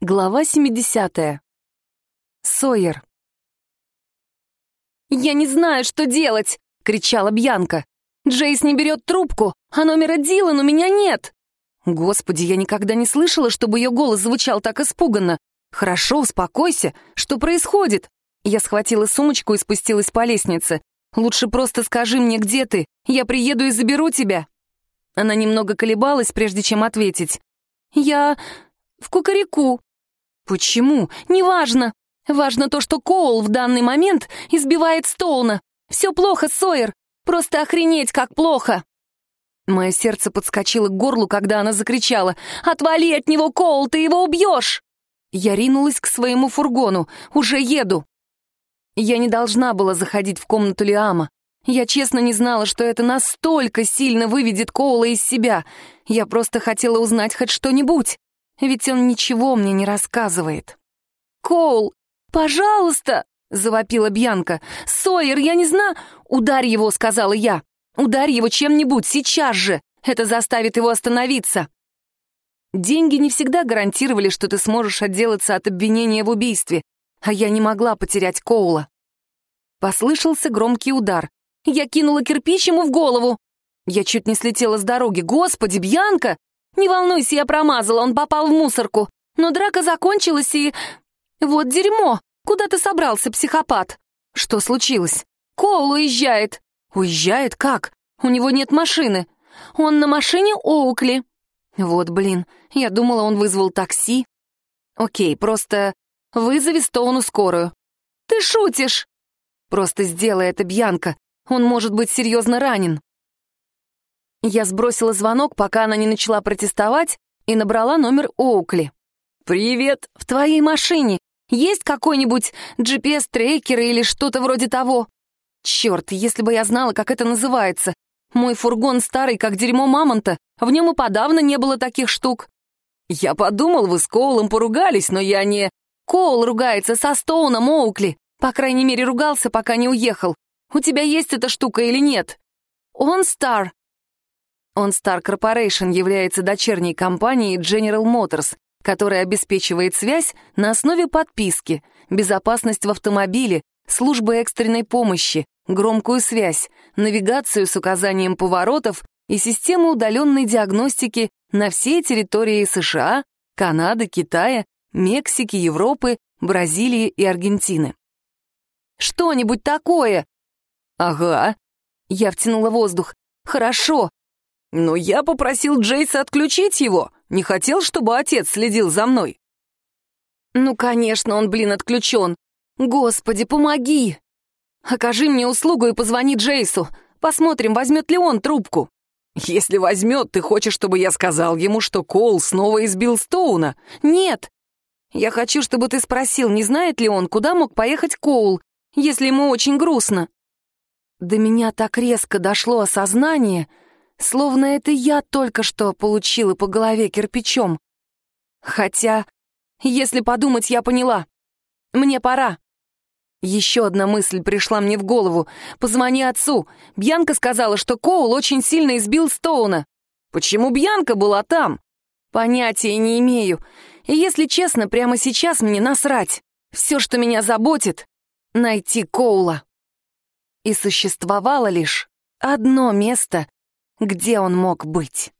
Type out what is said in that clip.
Глава 70. Сойер. «Я не знаю, что делать!» — кричала Бьянка. «Джейс не берет трубку, а номера Дилан у меня нет!» Господи, я никогда не слышала, чтобы ее голос звучал так испуганно. «Хорошо, успокойся. Что происходит?» Я схватила сумочку и спустилась по лестнице. «Лучше просто скажи мне, где ты. Я приеду и заберу тебя». Она немного колебалась, прежде чем ответить. «Я в Кукареку». Почему? Неважно. Важно то, что Коул в данный момент избивает Стоуна. Все плохо, Сойер. Просто охренеть, как плохо. Мое сердце подскочило к горлу, когда она закричала. «Отвали от него, Коул, ты его убьешь!» Я ринулась к своему фургону. «Уже еду!» Я не должна была заходить в комнату Лиама. Я честно не знала, что это настолько сильно выведет Коула из себя. Я просто хотела узнать хоть что-нибудь. Ведь он ничего мне не рассказывает. «Коул, пожалуйста!» — завопила Бьянка. «Сойер, я не знаю...» «Ударь его!» — сказала я. «Ударь его чем-нибудь, сейчас же! Это заставит его остановиться!» Деньги не всегда гарантировали, что ты сможешь отделаться от обвинения в убийстве, а я не могла потерять Коула. Послышался громкий удар. Я кинула кирпич ему в голову. Я чуть не слетела с дороги. «Господи, Бьянка! Не волнуйся, я промазала, он попал в мусорку. Но драка закончилась и... Вот дерьмо! Куда ты собрался, психопат? Что случилось? Коул уезжает. Уезжает? Как? У него нет машины. Он на машине Оукли. Вот блин, я думала, он вызвал такси. Окей, просто вызови Стоуну скорую. Ты шутишь? Просто сделай это, Бьянка. Он может быть серьезно ранен. Я сбросила звонок, пока она не начала протестовать, и набрала номер Оукли. «Привет! В твоей машине есть какой-нибудь GPS-трекер или что-то вроде того?» «Черт, если бы я знала, как это называется. Мой фургон старый, как дерьмо мамонта, в нем и подавно не было таких штук». «Я подумал, вы с Коулом поругались, но я не...» «Коул ругается со Стоуном, Оукли. По крайней мере, ругался, пока не уехал. У тебя есть эта штука или нет?» «Он Стар. OnStar Corporation является дочерней компанией General Motors, которая обеспечивает связь на основе подписки, безопасность в автомобиле, службы экстренной помощи, громкую связь, навигацию с указанием поворотов и систему удаленной диагностики на всей территории США, Канады, Китая, Мексики, Европы, Бразилии и Аргентины. «Что-нибудь такое!» «Ага». Я втянула воздух. «Хорошо, но я попросил Джейса отключить его. Не хотел, чтобы отец следил за мной. Ну, конечно, он, блин, отключен. Господи, помоги! Окажи мне услугу и позвони Джейсу. Посмотрим, возьмет ли он трубку. Если возьмет, ты хочешь, чтобы я сказал ему, что Коул снова избил Стоуна? Нет. Я хочу, чтобы ты спросил, не знает ли он, куда мог поехать Коул, если ему очень грустно. До меня так резко дошло осознание, Словно это я только что получила по голове кирпичом. Хотя, если подумать, я поняла. Мне пора. Еще одна мысль пришла мне в голову. «Позвони отцу. Бьянка сказала, что Коул очень сильно избил Стоуна. Почему Бьянка была там? Понятия не имею. И если честно, прямо сейчас мне насрать. Все, что меня заботит — найти Коула. И существовало лишь одно место, где он мог быть.